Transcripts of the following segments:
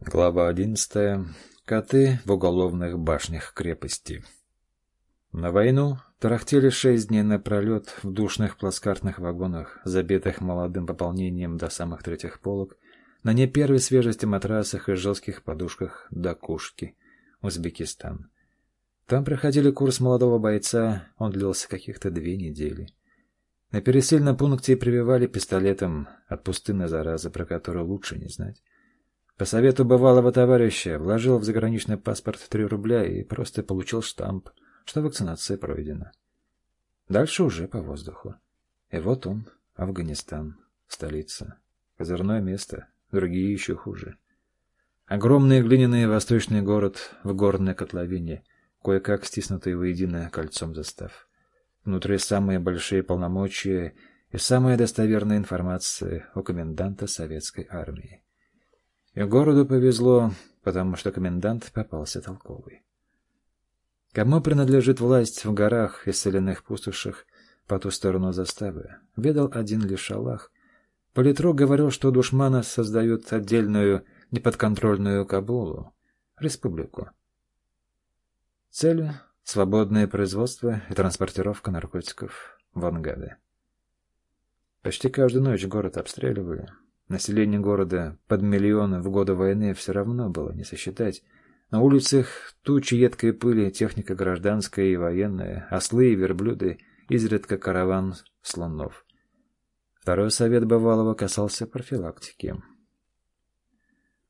Глава одиннадцатая. Коты в уголовных башнях крепости. На войну тарахтели шесть дней напролет в душных плацкартных вагонах, забитых молодым пополнением до самых третьих полок, на не первой свежести матрасах и жестких подушках до кушки. Узбекистан. Там проходили курс молодого бойца, он длился каких-то две недели. На пересыльном пункте прививали пистолетом от пустынной заразы, про которую лучше не знать. По совету бывалого товарища вложил в заграничный паспорт 3 рубля и просто получил штамп, что вакцинация пройдена. Дальше уже по воздуху. И вот он, Афганистан, столица. Козырное место, другие еще хуже. Огромный глиняный восточный город в горной котловине, кое-как стиснутый воедино кольцом застав. Внутри самые большие полномочия и самая достоверная информация о коменданта советской армии. И городу повезло, потому что комендант попался толковый. Кому принадлежит власть в горах и соляных пустошах по ту сторону заставы, ведал один лишь Аллах. Политрук говорил, что душманы создают отдельную неподконтрольную Кабулу, республику. Цель — свободное производство и транспортировка наркотиков в Ангады. Почти каждую ночь город обстреливали, Население города под миллион в годы войны все равно было не сосчитать. На улицах тучи едкой пыли, техника гражданская и военная, ослы и верблюды, изредка караван слонов. Второй совет бывалого касался профилактики.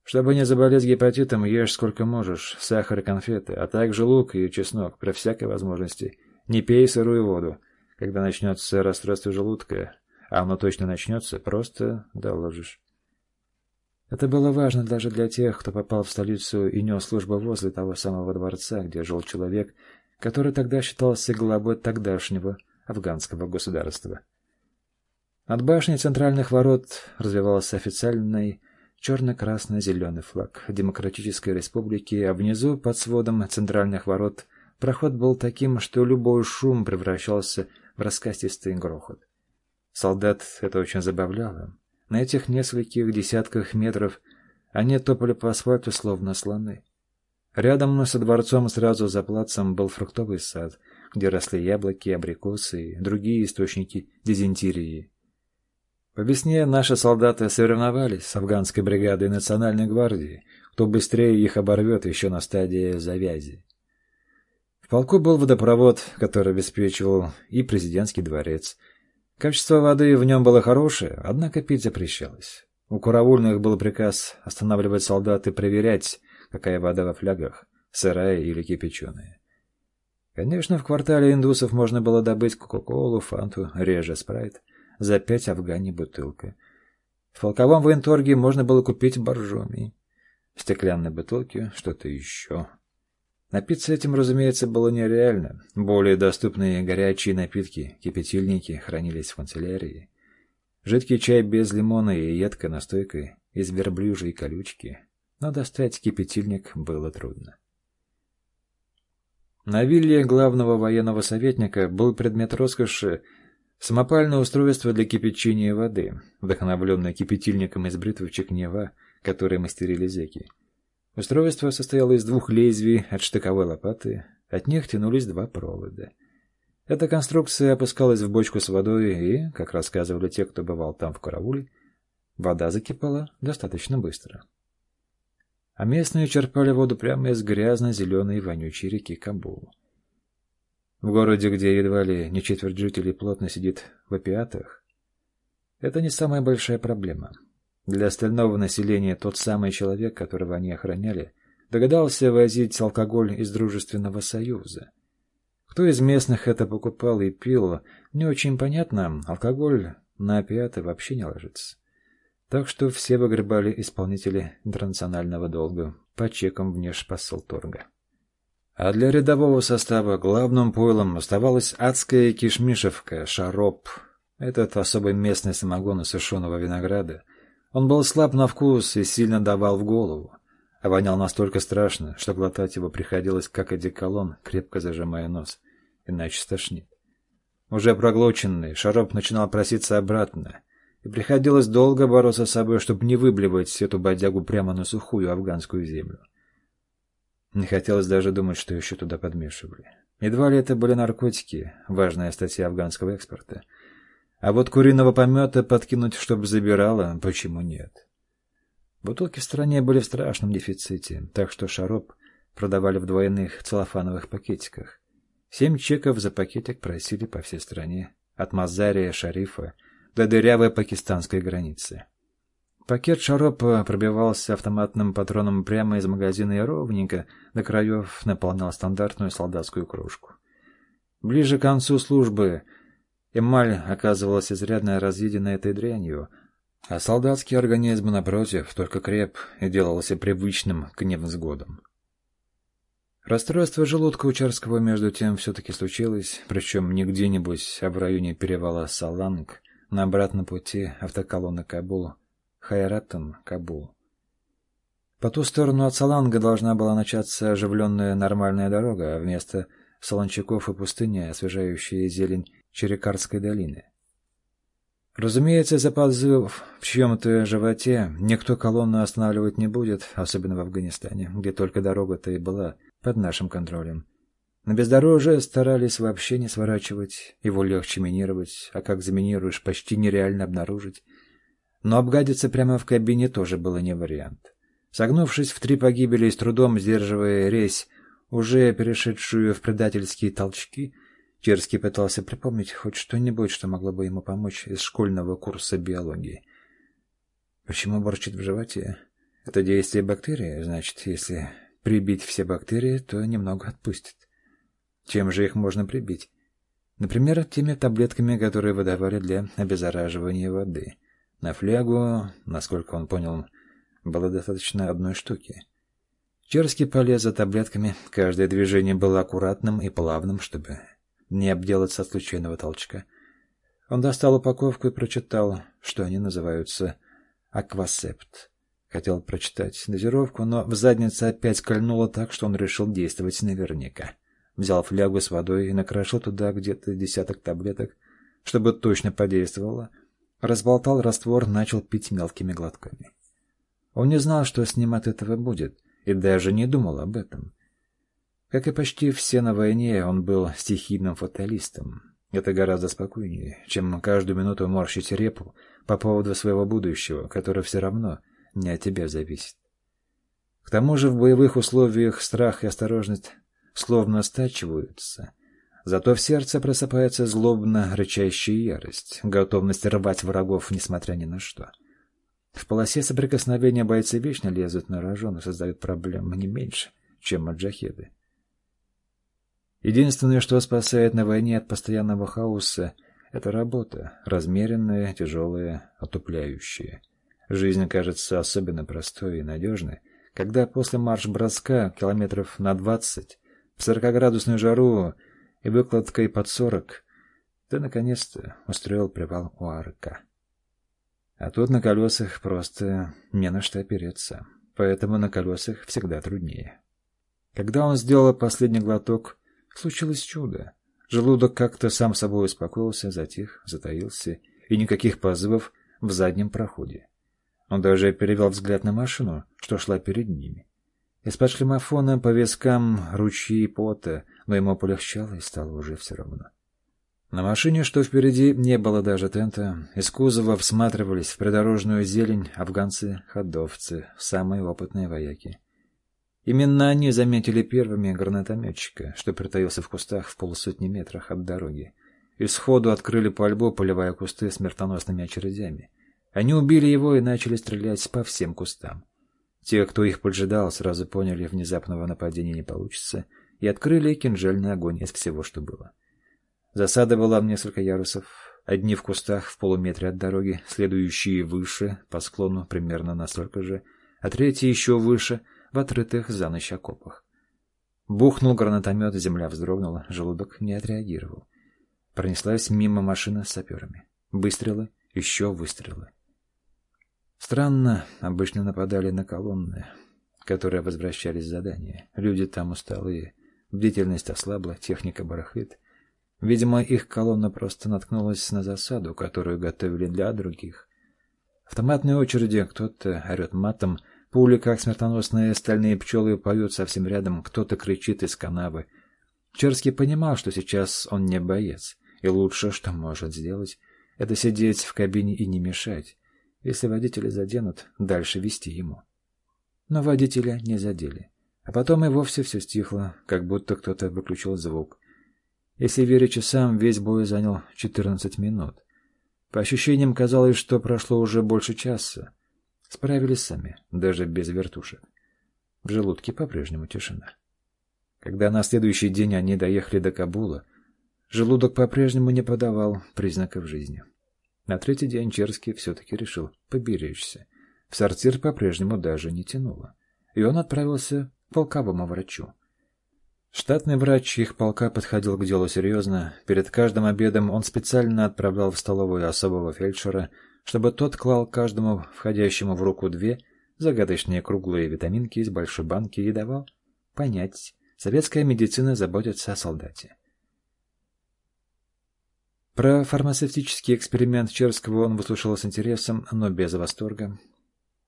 Чтобы не заболеть гепатитом, ешь сколько можешь, сахар и конфеты, а также лук и чеснок, при всякой возможности. Не пей сырую воду. Когда начнется расстройство желудка, а оно точно начнется, просто доложишь. Это было важно даже для тех, кто попал в столицу и нес службу возле того самого дворца, где жил человек, который тогда считался главой тогдашнего афганского государства. Над башней центральных ворот развивался официальный черно-красно-зеленый флаг Демократической Республики, а внизу, под сводом центральных ворот, проход был таким, что любой шум превращался в раскастистый грохот. Солдат это очень забавляло. На этих нескольких десятках метров они топали по асфальту, словно слоны. Рядом со дворцом сразу за плацем был фруктовый сад, где росли яблоки, абрикосы и другие источники дизентерии. По весне наши солдаты соревновались с афганской бригадой национальной гвардии, кто быстрее их оборвет еще на стадии завязи. В полку был водопровод, который обеспечивал и президентский дворец – Качество воды в нем было хорошее, однако пить запрещалось. У караульных был приказ останавливать солдат и проверять, какая вода во флягах, сырая или кипяченая. Конечно, в квартале индусов можно было добыть кока-колу, фанту, реже спрайт, за пять афгани бутылка. В полковом военторге можно было купить боржоми, в стеклянной бутылке что-то еще. Напиться этим, разумеется, было нереально. Более доступные горячие напитки, кипятильники, хранились в канцелярии. Жидкий чай без лимона и едкой настойкой из верблюжьей колючки. Но достать кипятильник было трудно. На вилле главного военного советника был предмет роскоши самопальное устройство для кипячения воды, вдохновленное кипятильником из бритвочек Нева, которые мастерили зеки. Устройство состояло из двух лезвий от штыковой лопаты, от них тянулись два провода. Эта конструкция опускалась в бочку с водой, и, как рассказывали те, кто бывал там в карауле, вода закипала достаточно быстро. А местные черпали воду прямо из грязно-зеленой вонючей реки Кабул. В городе, где едва ли не четверть жителей плотно сидит в опиатах, это не самая большая проблема — для остального населения тот самый человек, которого они охраняли, догадался возить алкоголь из Дружественного Союза. Кто из местных это покупал и пил, не очень понятно, алкоголь на опиаты вообще не ложится. Так что все выгребали исполнители интернационального долга по чекам внешпоссолторга. А для рядового состава главным пойлом оставалась адская кишмишевка, шароп. Этот особый местный самогон из сушеного винограда, он был слаб на вкус и сильно давал в голову, а вонял настолько страшно, что глотать его приходилось как одеколон, крепко зажимая нос, иначе стошнит. Уже проглоченный, шароп начинал проситься обратно, и приходилось долго бороться с собой, чтобы не выблевать эту бодягу прямо на сухую афганскую землю. Не хотелось даже думать, что еще туда подмешивали. Едва ли это были наркотики, важная статья афганского экспорта. А вот куриного помета подкинуть, чтобы забирало, почему нет? Бутылки в стране были в страшном дефиците, так что шароп продавали в двойных целлофановых пакетиках. Семь чеков за пакетик просили по всей стране, от Мазария, Шарифа до дырявой пакистанской границы. Пакет шаропа пробивался автоматным патроном прямо из магазина и ровненько до краев наполнял стандартную солдатскую кружку. Ближе к концу службы эмаль оказывалась изрядно разъедена этой дрянью, а солдатский организм, напротив, только креп и делался привычным к невзгодам. Расстройство желудка у Чарского между тем все-таки случилось, причем не где-нибудь, а в районе перевала Саланг, на обратном пути автоколонны Кабул, Хайратом, Кабул. По ту сторону от Саланга должна была начаться оживленная нормальная дорога, а вместо солончаков и пустыни освежающая зелень Черекарской долины. Разумеется, за подзыв в чьем-то животе никто колонну останавливать не будет, особенно в Афганистане, где только дорога-то и была под нашим контролем. На бездорожье старались вообще не сворачивать, его легче минировать, а как заминируешь, почти нереально обнаружить. Но обгадиться прямо в кабине тоже было не вариант. Согнувшись в три погибели и с трудом сдерживая резь, уже перешедшую в предательские толчки, Черский пытался припомнить хоть что-нибудь, что могло бы ему помочь из школьного курса биологии. Почему борчит в животе? Это действие бактерии, значит, если прибить все бактерии, то немного отпустит. Чем же их можно прибить? Например, теми таблетками, которые выдавали для обеззараживания воды. На флягу, насколько он понял, было достаточно одной штуки. Черский полез за таблетками, каждое движение было аккуратным и плавным, чтобы не обделаться от случайного толчка. Он достал упаковку и прочитал, что они называются «Аквасепт». Хотел прочитать дозировку, но в заднице опять кольнуло так, что он решил действовать наверняка. Взял флягу с водой и накрошил туда где-то десяток таблеток, чтобы точно подействовало. Разболтал раствор, начал пить мелкими глотками. Он не знал, что с ним от этого будет, и даже не думал об этом. Как и почти все на войне, он был стихийным фаталистом. Это гораздо спокойнее, чем каждую минуту морщить репу по поводу своего будущего, которое все равно не от тебя зависит. К тому же в боевых условиях страх и осторожность словно стачиваются. Зато в сердце просыпается злобно рычащая ярость, готовность рвать врагов, несмотря ни на что. В полосе соприкосновения бойцы вечно лезут на рожон и создают проблем не меньше, чем маджахеды. Единственное, что спасает на войне от постоянного хаоса, это работа, размеренная, тяжелая, отупляющая. Жизнь кажется особенно простой и надежной, когда после марш-броска километров на двадцать, в сорокоградусную жару и выкладкой под сорок, ты наконец-то устроил привал у арка. А тут на колесах просто не на что опереться, поэтому на колесах всегда труднее. Когда он сделал последний глоток, Случилось чудо. Желудок как-то сам собой успокоился, затих, затаился, и никаких позывов в заднем проходе. Он даже перевел взгляд на машину, что шла перед ними. Из-под шлемофона по вискам ручьи пота, но ему полегчало и стало уже все равно. На машине, что впереди, не было даже тента. Из кузова всматривались в придорожную зелень афганцы-ходовцы, самые опытные вояки. Именно они заметили первыми гранатометчика, что притаился в кустах в полусотни метрах от дороги, и сходу открыли пальбу, поливая кусты смертоносными очередями. Они убили его и начали стрелять по всем кустам. Те, кто их поджидал, сразу поняли, внезапного нападения не получится, и открыли кинжальный огонь из всего, что было. Засада была в несколько ярусов, одни в кустах в полуметре от дороги, следующие выше, по склону примерно настолько же, а третьи еще выше — в отрытых за ночь окопах. Бухнул гранатомет, земля вздрогнула, желудок не отреагировал. Пронеслась мимо машина с саперами. Выстрелы, еще выстрелы. Странно, обычно нападали на колонны, которые возвращались с задания. Люди там усталые, бдительность ослабла, техника барахлит. Видимо, их колонна просто наткнулась на засаду, которую готовили для других — Автоматные очереди, кто-то орет матом, пули, как смертоносные стальные пчелы, поют совсем рядом, кто-то кричит из канавы. Черский понимал, что сейчас он не боец, и лучше, что может сделать, это сидеть в кабине и не мешать. Если водители заденут, дальше вести ему. Но водителя не задели. А потом и вовсе все стихло, как будто кто-то выключил звук. Если верить часам, весь бой занял 14 минут. По ощущениям казалось, что прошло уже больше часа. Справились сами, даже без вертушек. В желудке по-прежнему тишина. Когда на следующий день они доехали до Кабула, желудок по-прежнему не подавал признаков жизни. На третий день Черский все-таки решил поберечься. В сортир по-прежнему даже не тянуло. И он отправился к полковому врачу. Штатный врач их полка подходил к делу серьезно. Перед каждым обедом он специально отправлял в столовую особого фельдшера, чтобы тот клал каждому входящему в руку две загадочные круглые витаминки из большой банки и давал понять, советская медицина заботится о солдате. Про фармацевтический эксперимент Черского он выслушал с интересом, но без восторга.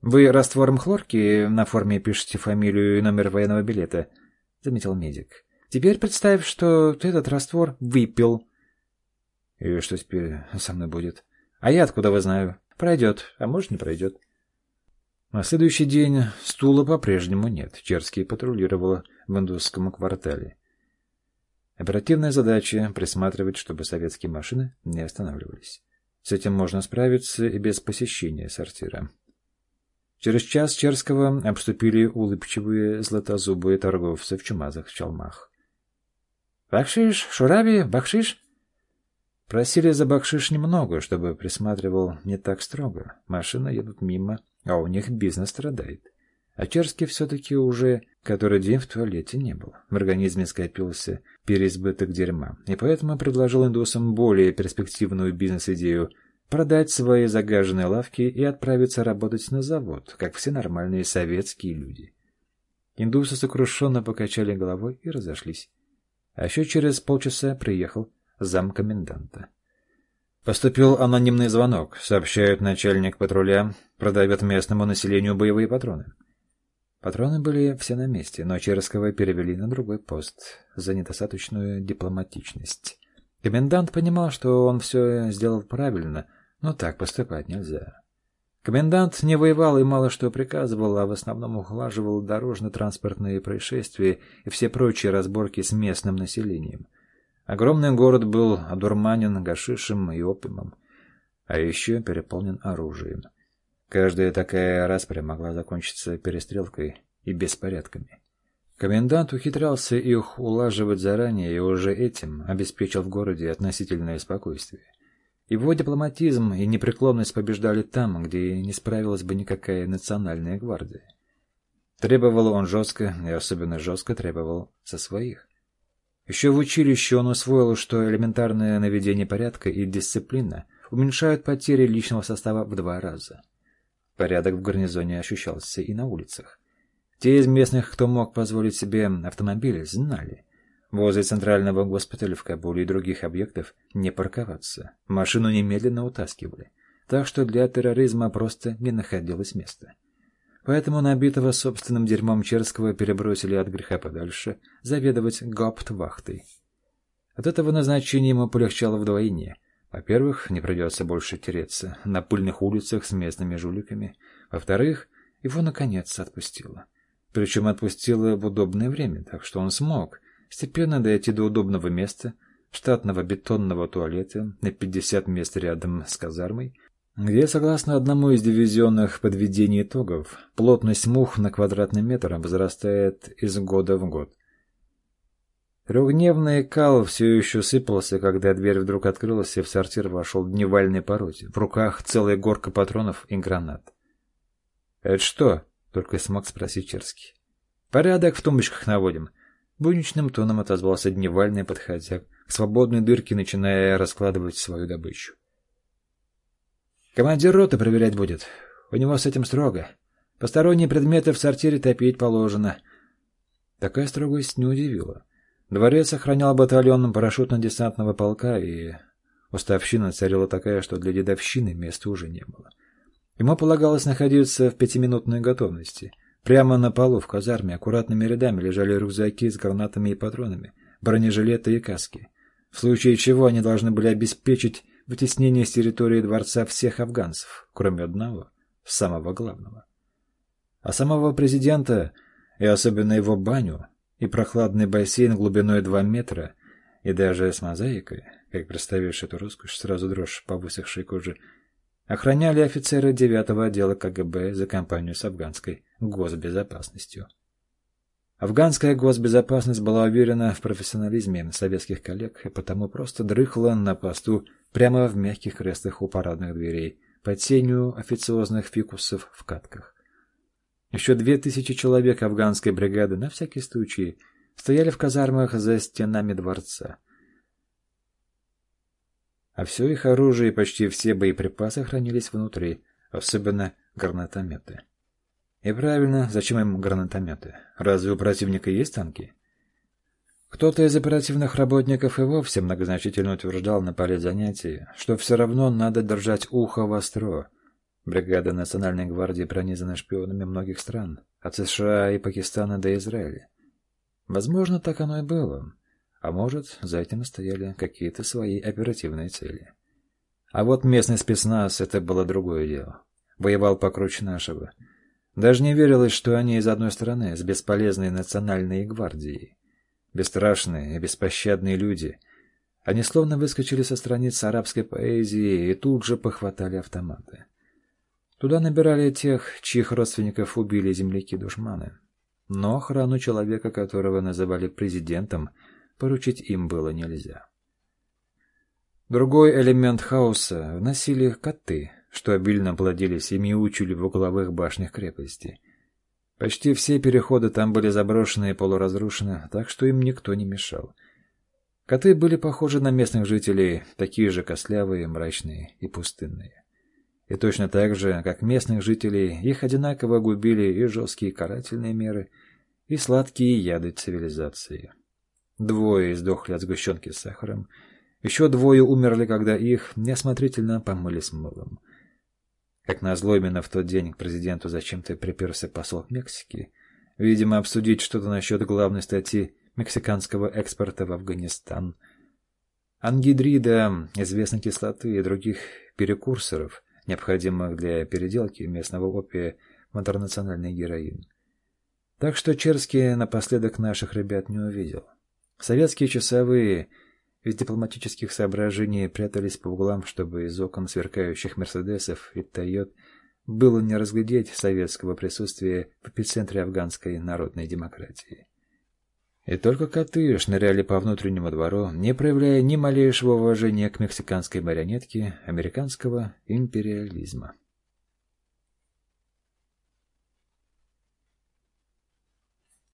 «Вы раствором хлорки на форме пишете фамилию и номер военного билета», — заметил медик. «Теперь представь, что ты этот раствор выпил». «И что теперь со мной будет?» «А я откуда вы знаю? Пройдет, а может, не пройдет». На следующий день стула по-прежнему нет. Черский патрулировал в индусском квартале. Оперативная задача — присматривать, чтобы советские машины не останавливались. С этим можно справиться и без посещения сортира. Через час Черского обступили улыбчивые златозубые торговцы в чумазах чалмах. «Бакшиш, Шураби, бакшиш?» Просили за бакшиш немного, чтобы присматривал не так строго. Машины едут мимо, а у них бизнес страдает. А Черский все-таки уже который день в туалете не был. В организме скопился переизбыток дерьма, и поэтому предложил индусам более перспективную бизнес-идею продать свои загаженные лавки и отправиться работать на завод, как все нормальные советские люди. Индусы сокрушенно покачали головой и разошлись. А еще через полчаса приехал замкоменданта. Поступил анонимный звонок, сообщает начальник патруля, продает местному населению боевые патроны. Патроны были все на месте, но Черского перевели на другой пост за недостаточную дипломатичность. Комендант понимал, что он все сделал правильно — но так поступать нельзя. Комендант не воевал и мало что приказывал, а в основном ухлаживал дорожно-транспортные происшествия и все прочие разборки с местным населением. Огромный город был одурманен гашишем и опиумом, а еще переполнен оружием. Каждая такая распря могла закончиться перестрелкой и беспорядками. Комендант ухитрялся их улаживать заранее и уже этим обеспечил в городе относительное спокойствие. Его дипломатизм и непреклонность побеждали там, где не справилась бы никакая национальная гвардия. Требовал он жестко, и особенно жестко требовал со своих. Еще в училище он усвоил, что элементарное наведение порядка и дисциплина уменьшают потери личного состава в два раза. Порядок в гарнизоне ощущался и на улицах. Те из местных, кто мог позволить себе автомобиль, знали, Возле центрального госпиталя в Кабуле и других объектов не парковаться. Машину немедленно утаскивали. Так что для терроризма просто не находилось места. Поэтому набитого собственным дерьмом Черского перебросили от греха подальше заведовать гауптвахтой. От этого назначения ему полегчало вдвойне. Во-первых, не придется больше тереться на пыльных улицах с местными жуликами. Во-вторых, его наконец отпустило. Причем отпустило в удобное время, так что он смог Степенно дойти до удобного места, штатного бетонного туалета на 50 мест рядом с казармой, где, согласно одному из дивизионных подведений итогов, плотность мух на квадратный метр возрастает из года в год. Трехдневный кал все еще сыпался, когда дверь вдруг открылась, и в сортир вошел дневальный пародий. В руках целая горка патронов и гранат. «Это что?» — только смог спросить Черский. «Порядок в тумбочках наводим. Будничным тоном отозвался Дневальный, подходя к свободной дырке, начиная раскладывать свою добычу. «Командир роты проверять будет. У него с этим строго. Посторонние предметы в сортире топить положено». Такая строгость не удивила. Дворец охранял батальон парашютно-десантного полка, и уставщина царила такая, что для дедовщины места уже не было. Ему полагалось находиться в пятиминутной готовности. Прямо на полу в казарме аккуратными рядами лежали рюкзаки с гранатами и патронами, бронежилеты и каски. В случае чего они должны были обеспечить вытеснение с территории дворца всех афганцев, кроме одного, самого главного. А самого президента, и особенно его баню, и прохладный бассейн глубиной 2 метра, и даже с мозаикой, как представишь эту роскошь, сразу дрожь по высохшей коже, охраняли офицеры 9-го отдела КГБ за компанию с афганской госбезопасностью. Афганская госбезопасность была уверена в профессионализме советских коллег и потому просто дрыхла на посту прямо в мягких креслах у парадных дверей, под сенью официозных фикусов в катках. Еще две тысячи человек афганской бригады на всякий случай стояли в казармах за стенами дворца. А все их оружие и почти все боеприпасы хранились внутри, особенно гранатометы. И правильно, зачем им гранатометы? Разве у противника есть танки? Кто-то из оперативных работников и вовсе многозначительно утверждал на поле занятий, что все равно надо держать ухо востро. Бригада Национальной гвардии пронизана шпионами многих стран, от США и Пакистана до Израиля. Возможно, так оно и было. А может, за этим стояли какие-то свои оперативные цели. А вот местный спецназ — это было другое дело. Воевал покруче нашего — даже не верилось, что они из одной стороны, с бесполезной национальной гвардией. Бесстрашные и беспощадные люди. Они словно выскочили со страниц арабской поэзии и тут же похватали автоматы. Туда набирали тех, чьих родственников убили земляки-душманы. Но охрану человека, которого называли президентом, поручить им было нельзя. Другой элемент хаоса вносили коты — что обильно плодились и мяучили в угловых башнях крепости. Почти все переходы там были заброшены и полуразрушены, так что им никто не мешал. Коты были похожи на местных жителей, такие же костлявые, мрачные и пустынные. И точно так же, как местных жителей, их одинаково губили и жесткие карательные меры, и сладкие яды цивилизации. Двое издохли от сгущенки с сахаром, еще двое умерли, когда их неосмотрительно помыли с мылом. Как назло, именно в тот день к президенту зачем-то приперся посол Мексики, видимо, обсудить что-то насчет главной статьи мексиканского экспорта в Афганистан. Ангидрида, известной кислоты и других перекурсоров, необходимых для переделки местного опия в интернациональный героин. Так что Черский напоследок наших ребят не увидел. Советские часовые из дипломатических соображений прятались по углам, чтобы из окон сверкающих «Мерседесов» и «Тойот» было не разглядеть советского присутствия в эпицентре афганской народной демократии. И только коты шныряли по внутреннему двору, не проявляя ни малейшего уважения к мексиканской марионетке американского империализма.